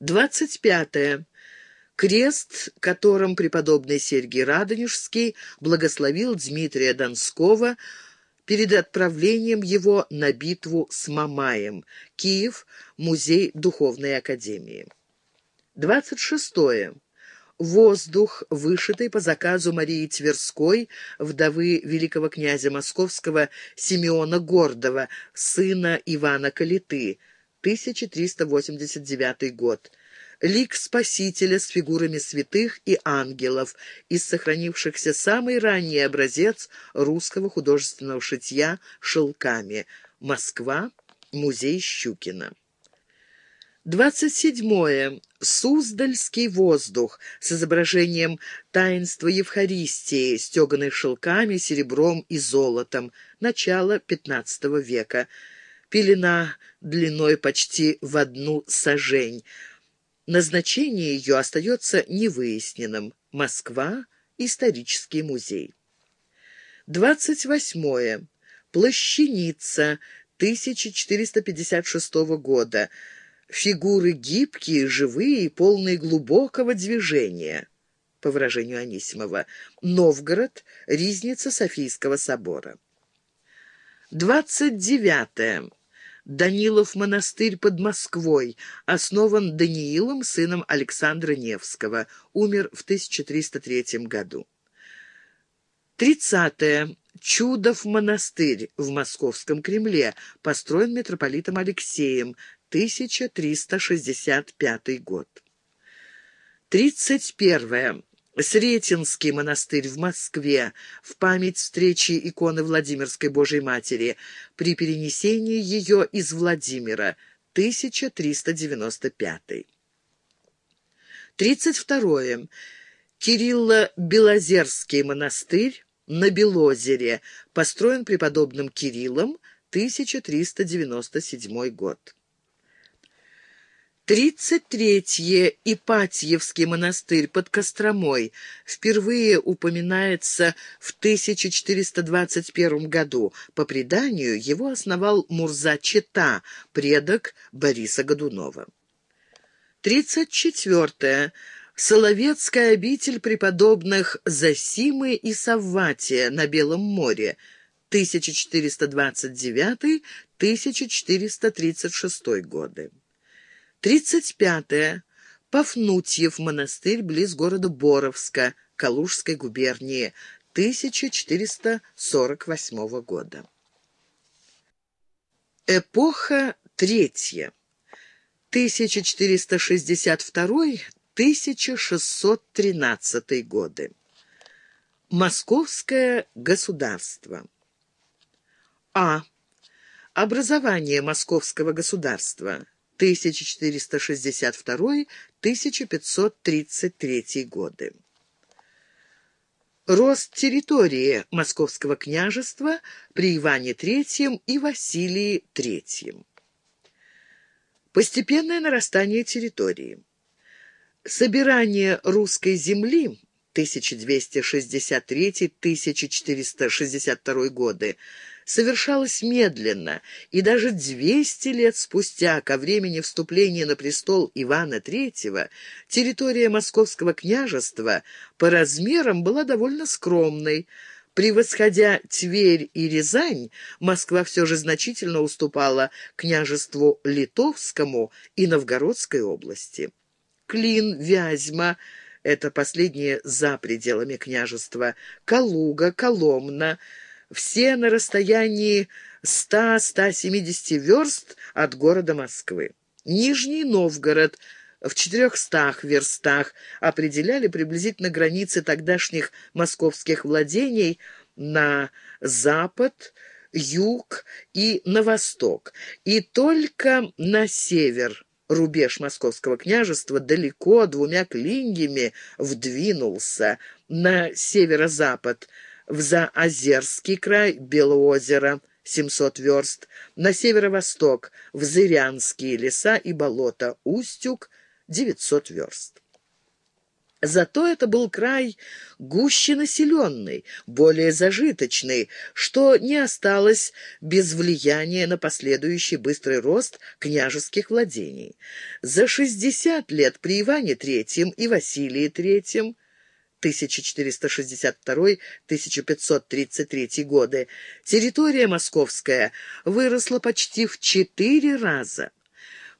двадцать пятое Крест, которым преподобный Сергий Радонежский благословил Дмитрия Донского перед отправлением его на битву с Мамаем. Киев, Музей Духовной Академии. двадцать шестое воздух, вышитый по заказу Марии Тверской, вдовы великого князя московского Симеона Гордова, сына Ивана Калиты, 1389 год. Лик Спасителя с фигурами святых и ангелов, из сохранившихся самый ранний образец русского художественного шитья шелками. Москва, музей Щукина. 27. Суздальский воздух с изображением таинства Евхаристии, стеганой шелками, серебром и золотом. Начало XV века. Пелена длиной почти в одну сажень. Назначение ее остается невыясненным. Москва. Исторический музей. 28. Плащаница 1456 года фигуры гибкие, живые и полные глубокого движения, по выражению Анисимова. Новгород, Ризница Софийского собора. 29. Данилов монастырь под Москвой, основан Даниилом, сыном Александра Невского, умер в 1303 году. 30. Чудов монастырь в Московском Кремле, построен митрополитом Алексеем, 1365 год. 31. Сретенский монастырь в Москве в память встречи иконы Владимирской Божьей Матери при перенесении ее из Владимира 1395. 32. Кирилло-Белозерский монастырь на Белозере построен преподобным Кириллом 1397 год. Тридцать третье Ипатьевский монастырь под Костромой впервые упоминается в 1421 году. По преданию, его основал Мурза Чета, предок Бориса Годунова. Тридцать четвертое Соловецкая обитель преподобных Засимы и Савватия на Белом море, 1429-1436 годы. Тридцать пятое. Пафнутьев монастырь близ города Боровска, Калужской губернии, 1448 года. Эпоха третья. 1462-1613 годы. Московское государство. А. Образование Московского государства. 1462-1533 годы. Рост территории Московского княжества при Иване III и Василии III. Постепенное нарастание территории. Собирание русской земли 1263-1462 годы совершалось медленно, и даже 200 лет спустя, ко времени вступления на престол Ивана III, территория Московского княжества по размерам была довольно скромной. Превосходя Тверь и Рязань, Москва все же значительно уступала княжеству Литовскому и Новгородской области. Клин, Вязьма — это последние за пределами княжества, Калуга, Коломна — все на расстоянии 100-170 верст от города Москвы. Нижний Новгород в 400 верстах определяли приблизительно границы тогдашних московских владений на запад, юг и на восток, и только на север рубеж московского княжества далеко двумя клиньями вдвинулся на северо-запад, в Заозерский край Белоозеро, 700 верст, на северо-восток, в Зырянские леса и болота, Устюг, 900 верст. Зато это был край гуще населенный, более зажиточный, что не осталось без влияния на последующий быстрый рост княжеских владений. За 60 лет при Иване III и Василии III 1462-1533 годы, территория московская выросла почти в четыре раза.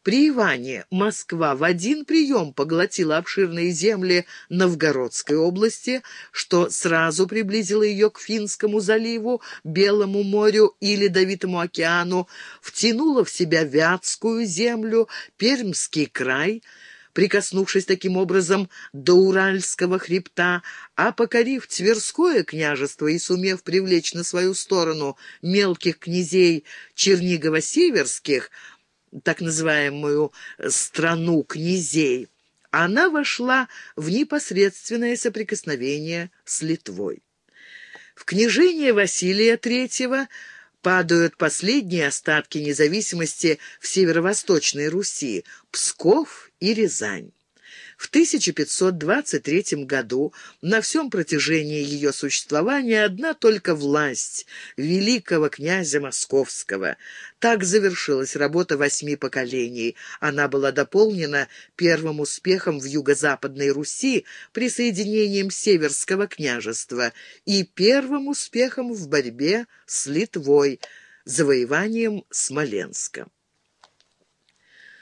При Иване Москва в один прием поглотила обширные земли Новгородской области, что сразу приблизило ее к Финскому заливу, Белому морю и Ледовитому океану, втянуло в себя Вятскую землю, Пермский край – прикоснувшись таким образом до Уральского хребта, а покорив Тверское княжество и сумев привлечь на свою сторону мелких князей Чернигова-Северских, так называемую «страну князей», она вошла в непосредственное соприкосновение с Литвой. В княжение Василия III падают последние остатки независимости в северо-восточной Руси – Псков и Рязань. В 1523 году на всем протяжении ее существования одна только власть великого князя Московского. Так завершилась работа восьми поколений. Она была дополнена первым успехом в юго-западной Руси присоединением Северского княжества и первым успехом в борьбе с Литвой, завоеванием Смоленска.